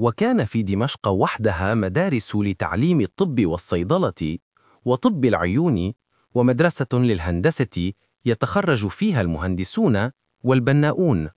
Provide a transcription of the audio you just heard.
وكان في دمشق وحدها مدارس لتعليم الطب والصيدلة وطب العيون ومدرسة للهندسة يتخرج فيها المهندسون والبناؤون.